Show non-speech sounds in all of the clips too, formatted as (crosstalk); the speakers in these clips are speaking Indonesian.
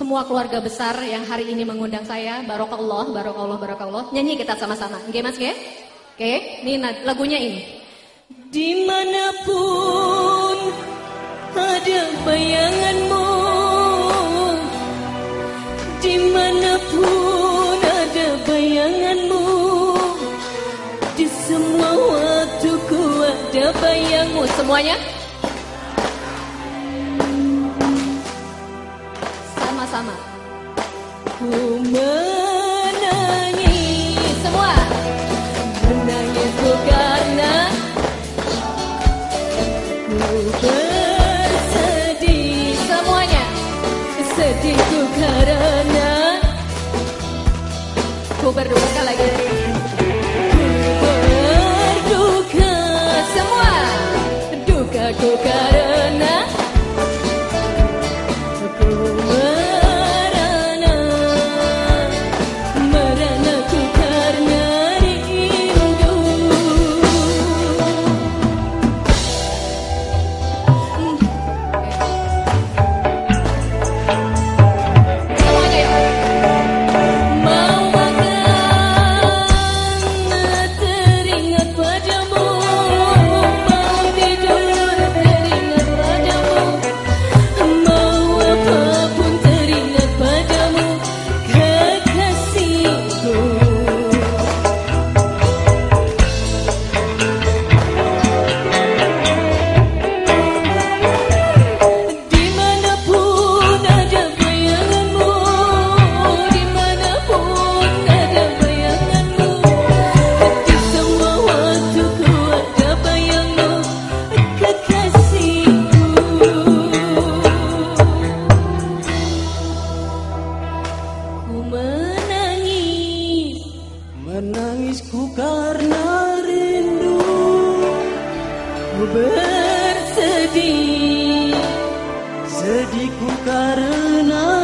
semua keluarga besar yang hari ini mengundang saya. Barokallah, barokallah, barokallah. Nyanyi kita sama-sama. Oke mas, oke? Oke, ini lagunya ini. Di mana pun ada bayanganmu Di mana pun ada bayanganmu Di semua waktuku ada bayangmu Semuanya? Sama-sama Ku menangis. Semua. Menangis ku karena Ku bersedih. Semuanya. Sedihku karena Ku berduka lagi. Ku Menangisku karena rindu Ku bersedih. Sedihku karena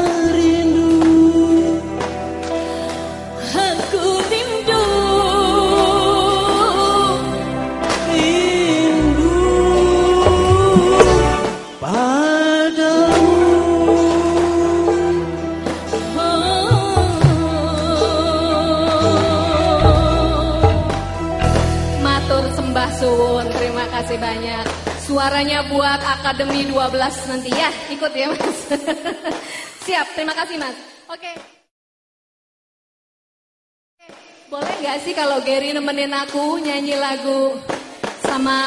terima kasih banyak. Suaranya buat Akademi 12 nanti ya, ikut ya mas. (laughs) Siap, terima kasih mas. Oke. Boleh nggak sih kalau Gary nemenin aku nyanyi lagu sama